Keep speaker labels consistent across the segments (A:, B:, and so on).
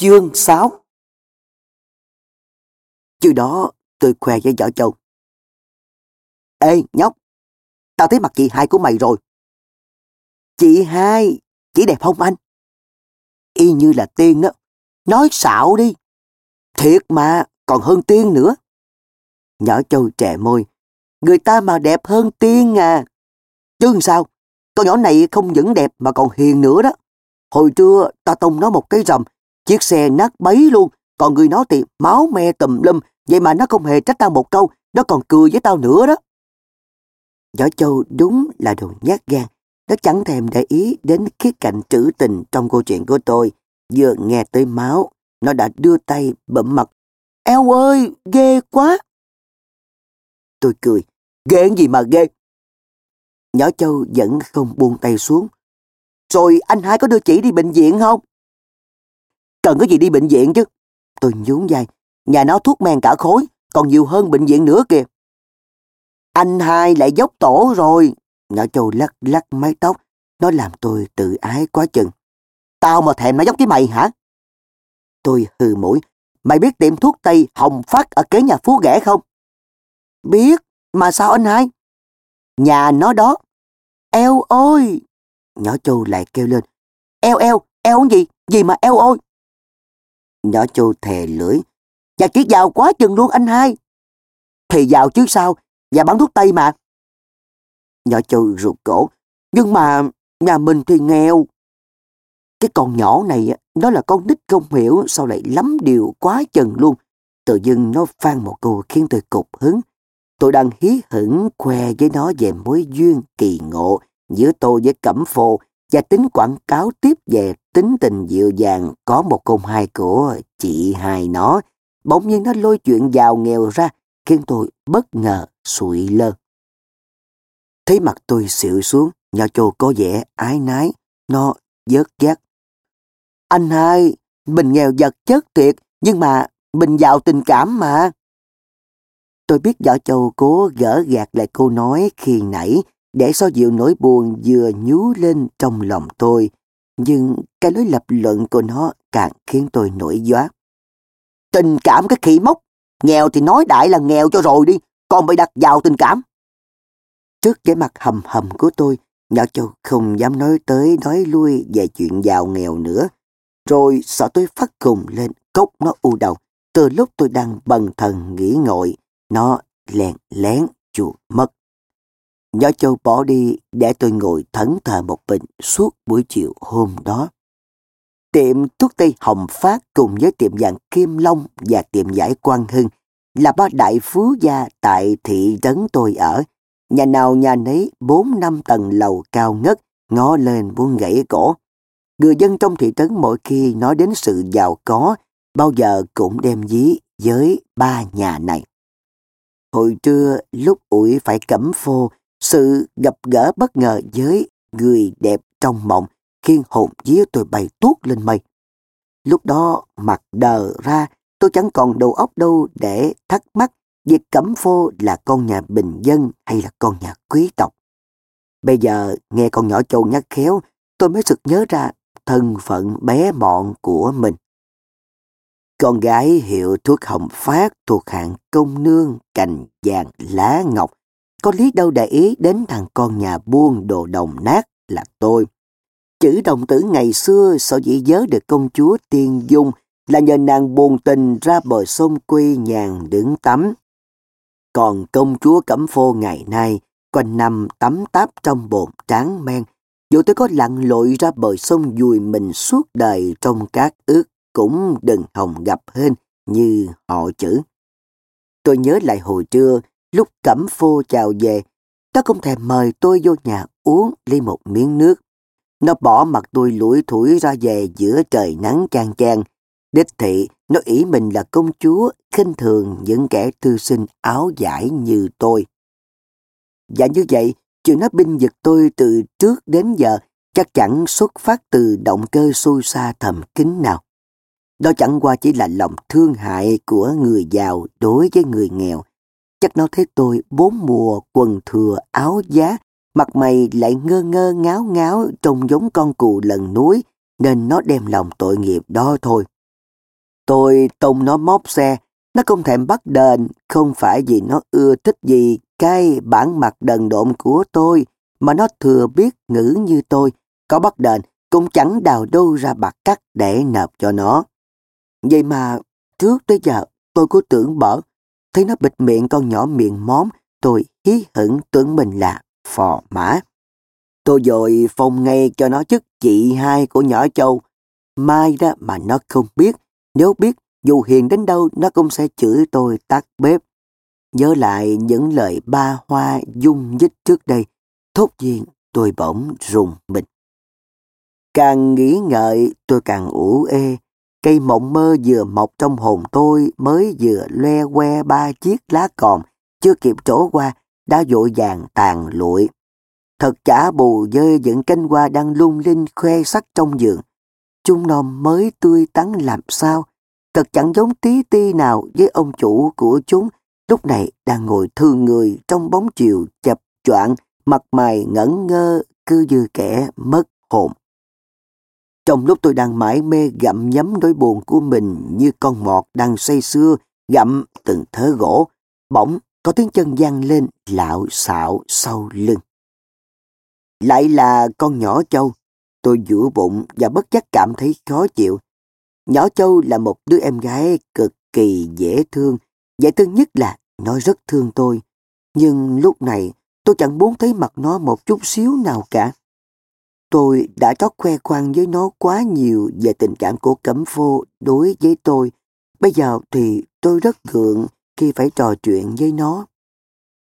A: Chương 6 Chứ đó tôi khoe với vợ chồng. Ê nhóc, tao thấy mặt chị hai của mày rồi. Chị hai, chỉ đẹp không anh? Y như là tiên đó. Nói xạo đi. Thiệt mà, còn hơn tiên nữa. Nhỏ châu trẻ môi. Người ta mà đẹp hơn tiên à. Chứ sao? Con nhỏ này không những đẹp mà còn hiền nữa đó. Hồi trưa ta tông nó một cái rầm, chiếc xe nát bấy luôn, còn người nó thì máu me tùm lum, vậy mà nó không hề trách tao một câu, nó còn cười với tao nữa đó. Võ Châu đúng là đồ nhát gan, nó chẳng thèm để ý đến khía cạnh trữ tình trong câu chuyện của tôi. Vừa nghe tới máu, nó đã đưa tay bậm mặt. Eo ơi, ghê quá! Tôi cười, ghê gì mà ghê? Nhỏ Châu vẫn không buông tay xuống. Rồi anh hai có đưa chị đi bệnh viện không? Cần cái gì đi bệnh viện chứ? Tôi nhún vai. Nhà nó thuốc men cả khối, còn nhiều hơn bệnh viện nữa kìa. Anh hai lại dốc tổ rồi. Nhỏ Châu lắc lắc mái tóc. Nó làm tôi tự ái quá chừng. Tao mà thèm nó giống cái mày hả? Tôi hừ mũi. Mày biết tiệm thuốc Tây Hồng Phát ở kế nhà Phú Ghẻ không? Biết, mà sao anh hai? Nhà nó đó. Eo ôi! Nhỏ Châu lại kêu lên. Eo eo, eo gì? Gì mà eo ôi? Nhỏ Châu thè lưỡi. và kiết giàu quá chừng luôn anh hai. Thì giàu chứ sao, và bán thuốc Tây mà. Nhỏ Châu rụt cổ. Nhưng mà nhà mình thì nghèo. Cái con nhỏ này, nó là con nít không hiểu sao lại lắm điều quá chừng luôn. Tự dưng nó phan một câu khiến tôi cục hứng. Tôi đang hí hửng khoe với nó về mối duyên kỳ ngộ giữa tôi với Cẩm Phô và tính quảng cáo tiếp về tính tình dịu dàng có một công hai của chị hai nó. Bỗng nhiên nó lôi chuyện giàu nghèo ra khiến tôi bất ngờ sụi lơ. Thấy mặt tôi xịu xuống, nhỏ chồ có vẻ ái nái, nó dớt giác. Anh hai, mình nghèo vật chất thiệt, nhưng mà mình giàu tình cảm mà. Tôi biết võ châu cố gỡ gạt lại câu nói khi nãy để so dịu nỗi buồn vừa nhú lên trong lòng tôi. Nhưng cái lối lập luận của nó càng khiến tôi nổi gió Tình cảm cái khỉ mốc, nghèo thì nói đại là nghèo cho rồi đi, còn bị đặt vào tình cảm. Trước cái mặt hầm hầm của tôi, nhỏ châu không dám nói tới nói lui về chuyện giàu nghèo nữa. Rồi sợ tôi phát cùng lên, cốc nó u đầu. Từ lúc tôi đang bần thần nghĩ ngợi, nó lèn lén chuột mất. Nhỏ châu bỏ đi để tôi ngồi thẫn thờ một mình suốt buổi chiều hôm đó. Tiệm thuốc tây Hồng Phát cùng với tiệm vàng Kim Long và tiệm giải Quang Hưng là ba đại phú gia tại thị trấn tôi ở. Nhà nào nhà nấy bốn năm tầng lầu cao ngất, ngó lên buông gãy cổ. Người dân trong thị trấn mỗi khi nói đến sự giàu có, bao giờ cũng đem dí với ba nhà này. Hồi trưa lúc ủi phải cẩm phô, sự gặp gỡ bất ngờ với người đẹp trong mộng khiến hồn vía tôi bay tuốt lên mây. Lúc đó mặt đờ ra, tôi chẳng còn đầu óc đâu để thắc mắc việc cẩm phô là con nhà bình dân hay là con nhà quý tộc. Bây giờ nghe con nhỏ châu nhắc khéo, tôi mới sực nhớ ra thân phận bé mọn của mình. Con gái hiệu thuốc hồng phát thuộc hạng công nương cành vàng lá ngọc. Có lý đâu để ý đến thằng con nhà buôn đồ đồng nát là tôi. Chữ đồng tử ngày xưa sở dĩ nhớ được công chúa Tiên Dung là nhờ nàng buồn tình ra bờ sông quê nhàn đứng tắm. Còn công chúa Cẩm Phô ngày nay quanh năm tắm táp trong bồn tráng men, dù tôi có lặn lội ra bờ sông dùi mình suốt đời trong các ước cũng đừng hòng gặp hên như họ chữ. Tôi nhớ lại hồi trưa, lúc Cẩm Phô chào về, nó không thèm mời tôi vô nhà uống ly một miếng nước. Nó bỏ mặt tôi lủi thủi ra về giữa trời nắng chang chang. Đích thị, nó ý mình là công chúa, khinh thường những kẻ thư sinh áo giải như tôi. Và như vậy, chuyện nó binh giật tôi từ trước đến giờ chắc chắn xuất phát từ động cơ xui xa thầm kín nào. Đó chẳng qua chỉ là lòng thương hại của người giàu đối với người nghèo. Chắc nó thấy tôi bốn mùa quần thừa áo giá, mặt mày lại ngơ ngơ ngáo ngáo trông giống con cù lần núi, nên nó đem lòng tội nghiệp đó thôi. Tôi tông nó móc xe, nó không thèm bắt đền, không phải vì nó ưa thích gì cái bản mặt đần độn của tôi, mà nó thừa biết ngữ như tôi, có bắt đền cũng chẳng đào đâu ra bạc cắt để nộp cho nó. Vậy mà trước tới giờ tôi cứ tưởng bở, thấy nó bịt miệng con nhỏ miệng móm, tôi hí hửng tưởng mình là phò mã. Tôi dội phong ngay cho nó chức chị hai của nhỏ châu. Mai đó mà nó không biết, nếu biết dù hiền đến đâu nó cũng sẽ chửi tôi tắt bếp. Nhớ lại những lời ba hoa dung dích trước đây, thốt nhiên tôi bỗng rùng mình. Càng nghĩ ngợi tôi càng ủ ê, cây mộng mơ vừa mọc trong hồn tôi mới vừa loe que ba chiếc lá còn, chưa kịp trổ qua, đã vội vàng tàn lụi. Thật chả bù dơi những cánh hoa đang lung linh khoe sắc trong giường. Chúng nó mới tươi tắn làm sao, thật chẳng giống tí ti nào với ông chủ của chúng lúc này đang ngồi thương người trong bóng chiều chập choạng mặt mày ngẩn ngơ cứ như kẻ mất hồn. Trong lúc tôi đang mãi mê gặm nhấm nỗi buồn của mình như con mọt đang say sưa gặm từng thớ gỗ, bỗng có tiếng chân gian lên lạo xạo sau lưng. Lại là con nhỏ châu. Tôi giữa bụng và bất giác cảm thấy khó chịu. Nhỏ châu là một đứa em gái cực kỳ dễ thương. Dễ thương nhất là nó rất thương tôi. Nhưng lúc này tôi chẳng muốn thấy mặt nó một chút xíu nào cả. Tôi đã trót khoe khoang với nó quá nhiều về tình cảm của Cẩm Phô đối với tôi. Bây giờ thì tôi rất gượng khi phải trò chuyện với nó.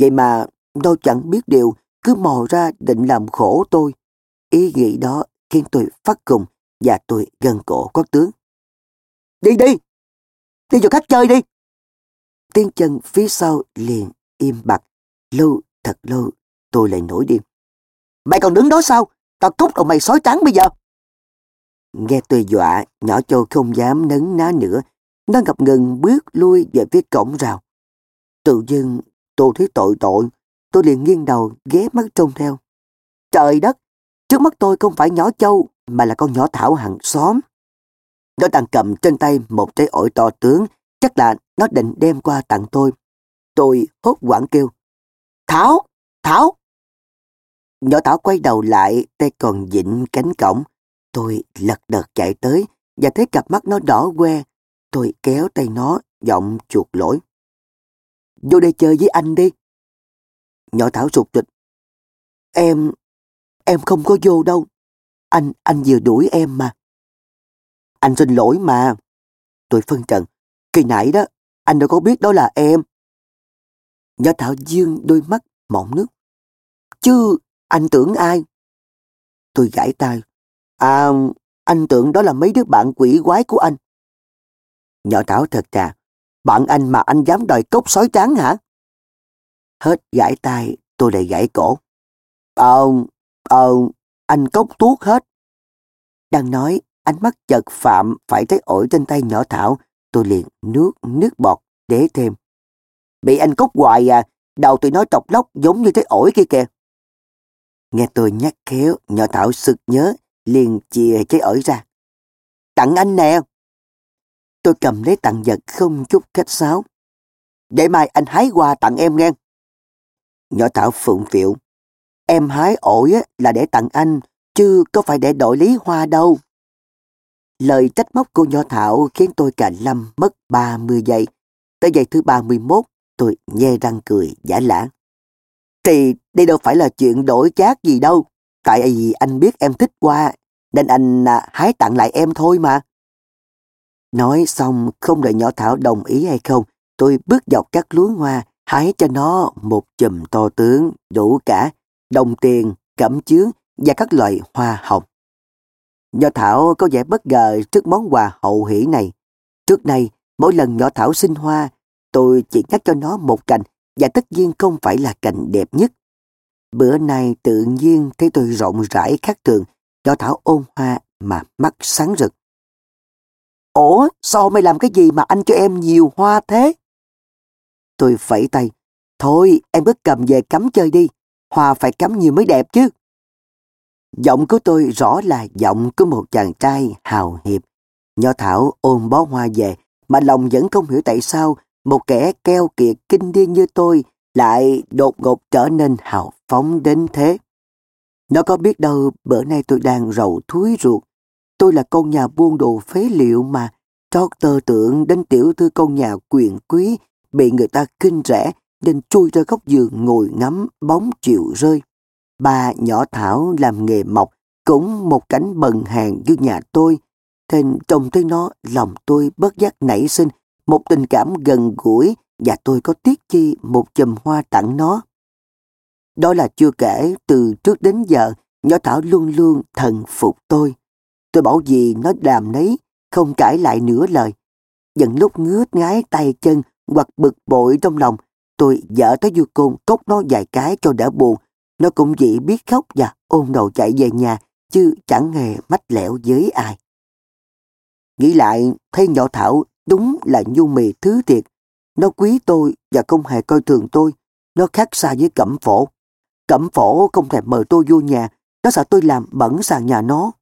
A: Vậy mà nó chẳng biết điều, cứ mò ra định làm khổ tôi. Ý nghĩ đó khiến tôi phát cùng và tôi gần cổ quát tướng. Đi đi! Đi cho khách chơi đi! Tiếng chân phía sau liền im bặt. Lâu, thật lâu, tôi lại nổi điên. Mày còn đứng đó sao? Tao cút đầu mày sói trắng bây giờ. Nghe tôi dọa, nhỏ châu không dám nấn ná nữa. Nó ngập ngừng bước lui về phía cổng rào. Tự dưng tôi thấy tội tội. Tôi liền nghiêng đầu ghé mắt trông theo. Trời đất! Trước mắt tôi không phải nhỏ châu mà là con nhỏ Thảo hàng xóm. Nó đang cầm trên tay một trái ổi to tướng, chắc là nó định đem qua tặng tôi. Tôi hốt quảng kêu. Thảo! Thảo! Nhỏ Thảo quay đầu lại, tay còn dịnh cánh cổng. Tôi lật đật chạy tới và thấy cặp mắt nó đỏ que. Tôi kéo tay nó, giọng chuột lỗi. Vô đây chơi với anh đi. Nhỏ Thảo sụt trịch. Em, em không có vô đâu. Anh, anh vừa đuổi em mà. Anh xin lỗi mà. Tôi phân trần. Kỳ nãy đó, anh đâu có biết đó là em. Nhỏ Thảo dương đôi mắt mỏng nước. Chứ anh tưởng ai? Tôi gãi tay. À, anh tưởng đó là mấy đứa bạn quỷ quái của anh. Nhỏ Thảo thật trà. Bạn anh mà anh dám đòi cốc sói trắng hả? Hết gãi tay, tôi lại gãi cổ. Ờ, ờ, anh cốc tuốt hết. Đang nói, ánh mắt chợt phạm phải thấy ổi trên tay nhỏ Thảo, tôi liền nước nước bọt để thêm. Bị anh cốc hoài à, đầu tụi nó trọc lóc giống như thấy ổi kia kìa. Nghe tôi nhắc khéo, nhỏ Thảo sực nhớ, liền chia cái ổi ra. Tặng anh nè. Tôi cầm lấy tặng vật không chút khách sáo. Để mai anh hái quà tặng em nghe. Nhỏ Thảo phụng phiệu. Em hái ổi là để tặng anh, chứ có phải để đổi lý hoa đâu. Lời trách móc của nhỏ Thảo khiến tôi cả lâm mất 30 giây. Tới giây thứ 31, tôi nhe răng cười giả lãng. Thì đây đâu phải là chuyện đổi chát gì đâu. Tại vì anh biết em thích hoa, nên anh à, hái tặng lại em thôi mà. Nói xong không đợi nhỏ Thảo đồng ý hay không, tôi bước dọc các luống hoa, hái cho nó một chùm to tướng, đủ cả, đồng tiền, cẩm chướng và các loại hoa hồng. Nhỏ Thảo có vẻ bất ngờ trước món quà hậu hỷ này. Trước nay, mỗi lần nhỏ Thảo xin hoa, tôi chỉ ngắt cho nó một cành và tất nhiên không phải là cảnh đẹp nhất. Bữa nay tự nhiên thấy tôi rộng rãi khác thường, cho Thảo ôn hoa mà mắt sáng rực. Ủa, sao mày làm cái gì mà anh cho em nhiều hoa thế? Tôi phẩy tay. Thôi, em cứ cầm về cắm chơi đi. Hoa phải cắm nhiều mới đẹp chứ. Giọng của tôi rõ là giọng của một chàng trai hào hiệp. Nho Thảo ôm bó hoa về, mà lòng vẫn không hiểu tại sao một kẻ keo kiệt kinh điên như tôi lại đột ngột trở nên hào phóng đến thế. Nó có biết đâu bữa nay tôi đang rầu thúi ruột. Tôi là con nhà buôn đồ phế liệu mà trót tơ tưởng đến tiểu thư con nhà quyền quý bị người ta kinh rẻ, nên chui ra góc giường ngồi ngắm bóng chiều rơi. Bà nhỏ Thảo làm nghề mộc cũng một cảnh bần hàng như nhà tôi. Thành trông thấy nó, lòng tôi bất giác nảy sinh một tình cảm gần gũi và tôi có tiếc chi một chùm hoa tặng nó. Đó là chưa kể từ trước đến giờ nhỏ Thảo luôn luôn thần phục tôi. Tôi bảo gì nó đàm nấy, không cãi lại nửa lời. Dần lúc ngứa ngái tay chân hoặc bực bội trong lòng, tôi dở tới du côn cốc nó vài cái cho đỡ buồn. Nó cũng chỉ biết khóc và ôm đầu chạy về nhà, chứ chẳng hề mách lẻo với ai. Nghĩ lại, thấy nhỏ Thảo đúng là nhu mì thứ thiệt. Nó quý tôi và không hề coi thường tôi. Nó khác xa với cẩm phổ. Cẩm phổ không thèm mời tôi vô nhà, nó sợ tôi làm bẩn sàn nhà nó.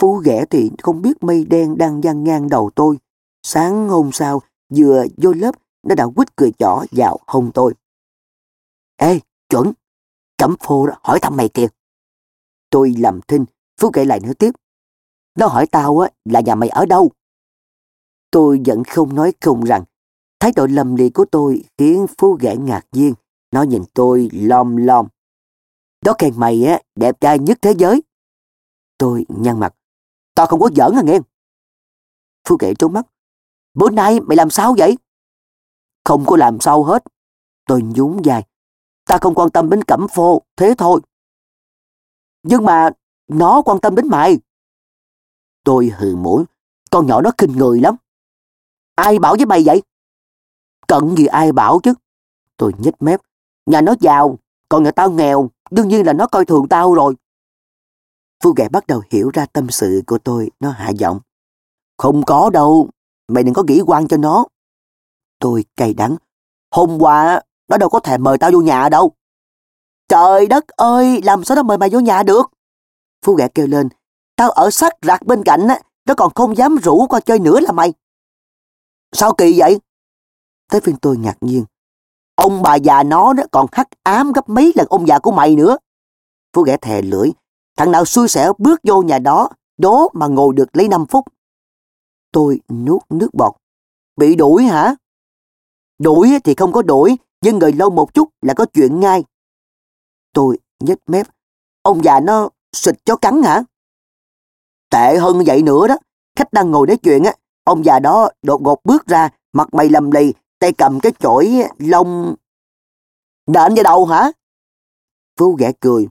A: Phú ghẻ thì không biết mây đen đang gian ngang đầu tôi. Sáng hôm sau, vừa vô lớp, nó đã quýt cười chỏ vào hông tôi. Ê, chuẩn, cẩm phô đó, hỏi thăm mày kìa. Tôi làm thinh, Phú kể lại nữa tiếp. Nó hỏi tao á là nhà mày ở đâu? Tôi vẫn không nói không rằng, thái độ lầm lì của tôi khiến Phú ghẻ ngạc nhiên. Nó nhìn tôi lom lom. Đó khen mày á, đẹp trai nhất thế giới. Tôi nhăn mặt. Tao không có giỡn à nghe. Phú ghẻ trốn mắt. Bữa nay mày làm sao vậy? Không có làm sao hết. Tôi nhún dài. Ta không quan tâm đến cẩm phô, thế thôi. Nhưng mà nó quan tâm đến mày. Tôi hừ mũi. Con nhỏ nó kinh người lắm. Ai bảo với mày vậy? Cận gì ai bảo chứ? Tôi nhếch mép. Nhà nó giàu, còn nhà tao nghèo, đương nhiên là nó coi thường tao rồi. Phu ghẻ bắt đầu hiểu ra tâm sự của tôi, nó hạ giọng. Không có đâu, mày đừng có nghĩ quan cho nó. Tôi cay đắng. Hôm qua, nó đâu có thèm mời tao vô nhà đâu. Trời đất ơi, làm sao nó mời mày vô nhà được? Phu ghẻ kêu lên. Tao ở sát rạc bên cạnh, á, nó còn không dám rủ qua chơi nữa là mày. Sao kỳ vậy? Tới phiên tôi ngạc nhiên. Ông bà già nó đó còn hắc ám gấp mấy lần ông già của mày nữa. Phú ghẻ thè lưỡi. Thằng nào xui xẻo bước vô nhà đó, đố mà ngồi được lấy 5 phút. Tôi nuốt nước bọt. Bị đuổi hả? Đuổi thì không có đuổi, nhưng người lâu một chút là có chuyện ngay. Tôi nhếch mép. Ông già nó xịt chó cắn hả? Tệ hơn vậy nữa đó. Khách đang ngồi nói chuyện á, ông già đó đột ngột bước ra, mặt mày lầm lì, tay cầm cái chổi lông. Nện vào đầu hả? Phú ghẻ cười.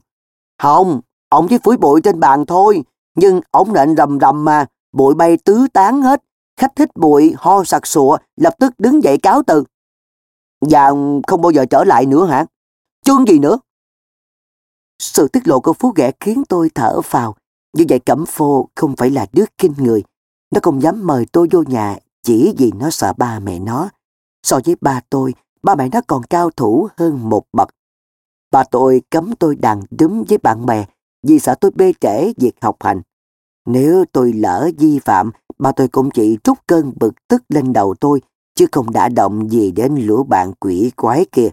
A: Không, ông chỉ phủi bụi trên bàn thôi, nhưng ông nện rầm rầm mà, bụi bay tứ tán hết. Khách thích bụi, ho sặc sụa, lập tức đứng dậy cáo từ. Và không bao giờ trở lại nữa hả? Chương gì nữa? Sự tiết lộ của Phú ghẻ khiến tôi thở phào. Như vậy Cẩm Phô không phải là đứa kinh người. Nó không dám mời tôi vô nhà chỉ vì nó sợ ba mẹ nó. So với ba tôi, ba mẹ nó còn cao thủ hơn một bậc. Ba tôi cấm tôi đàn đúng với bạn bè vì sợ tôi bê trễ việc học hành. Nếu tôi lỡ vi phạm, ba tôi cũng chỉ trút cơn bực tức lên đầu tôi, chứ không đã động gì đến lũ bạn quỷ quái kia.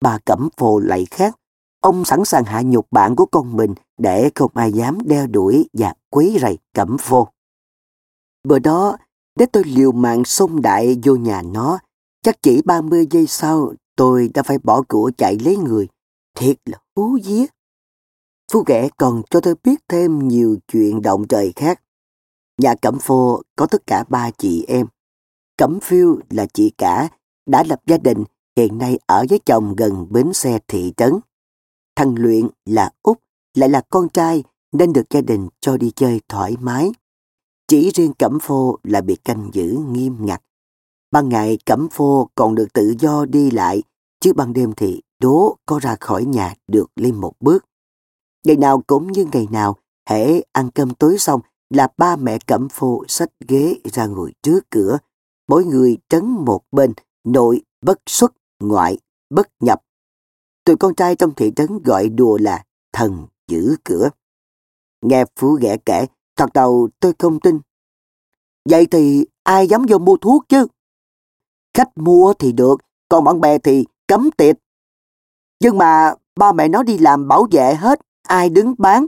A: Bà cẩm phồ lại khác, ông sẵn sàng hạ nhục bạn của con mình để không ai dám đeo đuổi và quấy rầy cẩm phô. Bữa đó, để tôi liều mạng xông đại vô nhà nó, chắc chỉ 30 giây sau tôi đã phải bỏ cửa chạy lấy người. Thiệt là hú vía. Phú ghẻ còn cho tôi biết thêm nhiều chuyện động trời khác. Nhà Cẩm Phô có tất cả ba chị em. Cẩm Phiêu là chị cả, đã lập gia đình, hiện nay ở với chồng gần bến xe thị trấn. Thằng Luyện là Út, lại là con trai nên được gia đình cho đi chơi thoải mái. Chỉ riêng Cẩm Phô là bị canh giữ nghiêm ngặt. Ban ngày Cẩm Phô còn được tự do đi lại, chứ ban đêm thì đố có ra khỏi nhà được lên một bước. Ngày nào cũng như ngày nào, hễ ăn cơm tối xong là ba mẹ Cẩm Phô xách ghế ra ngồi trước cửa. Mỗi người trấn một bên, nội bất xuất, ngoại bất nhập. Tụi con trai trong thị trấn gọi đùa là thần giữ cửa. Nghe Phú ghẻ kể, Thật đầu tôi không tin. Vậy thì ai dám vô mua thuốc chứ. Khách mua thì được, còn bạn bè thì cấm tiệt. Nhưng mà ba mẹ nó đi làm bảo vệ hết, ai đứng bán.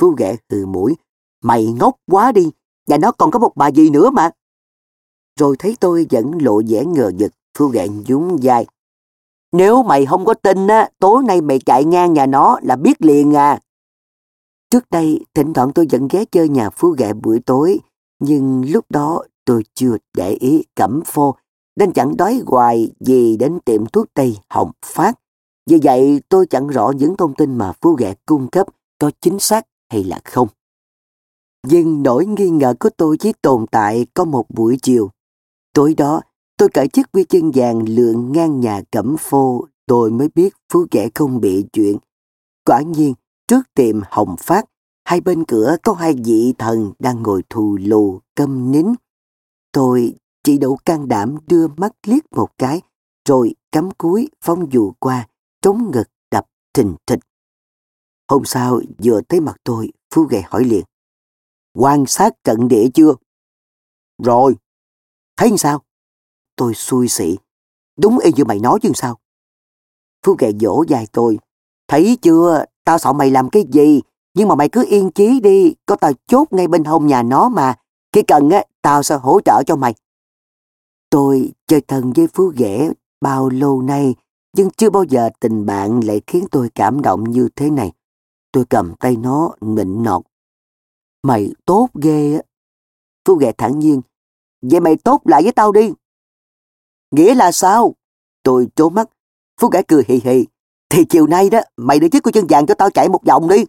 A: Phú ghẹ hừ mũi, mày ngốc quá đi, nhà nó còn có một bà gì nữa mà. Rồi thấy tôi vẫn lộ vẻ ngờ vực, Phú ghẹ nhún vai. Nếu mày không có tin á, tối nay mày chạy ngang nhà nó là biết liền à. Trước đây, thỉnh thoảng tôi vẫn ghé chơi nhà Phú ghẹ buổi tối, nhưng lúc đó tôi chưa để ý cẩm phô, nên chẳng đói hoài gì đến tiệm thuốc Tây Hồng Phát. Vì vậy tôi chẳng rõ những thông tin mà Phú ghẹ cung cấp có chính xác hay là không. Nhưng nỗi nghi ngờ của tôi chỉ tồn tại có một buổi chiều. Tối đó, tôi cởi chiếc quy chân vàng lượn ngang nhà cẩm phô, tôi mới biết Phú ghẹ không bị chuyện. Quả nhiên, trước tiệm Hồng Phát, hai bên cửa có hai vị thần đang ngồi thù lù, câm nín. Tôi chỉ đủ can đảm đưa mắt liếc một cái, rồi cắm cúi phong dù qua, trống ngực đập thình thịch. Hôm sau vừa thấy mặt tôi, Phú Gầy hỏi liền. Quan sát trận địa chưa? Rồi. Thấy sao? Tôi xui xị. Đúng y như mày nói chứ sao? Phú Gầy vỗ dài tôi. Thấy chưa, tao sợ mày làm cái gì, nhưng mà mày cứ yên chí đi, có tao chốt ngay bên hông nhà nó mà. Khi cần á, tao sẽ hỗ trợ cho mày. Tôi chơi thân với Phú ghẻ bao lâu nay, nhưng chưa bao giờ tình bạn lại khiến tôi cảm động như thế này. Tôi cầm tay nó nịnh nọt. Mày tốt ghê á. Phú ghẻ thản nhiên. Vậy mày tốt lại với tao đi. Nghĩa là sao? Tôi trố mắt. Phú ghẻ cười hì hì. Thì chiều nay đó, mày đưa chiếc của chân vàng cho tao chạy một vòng đi.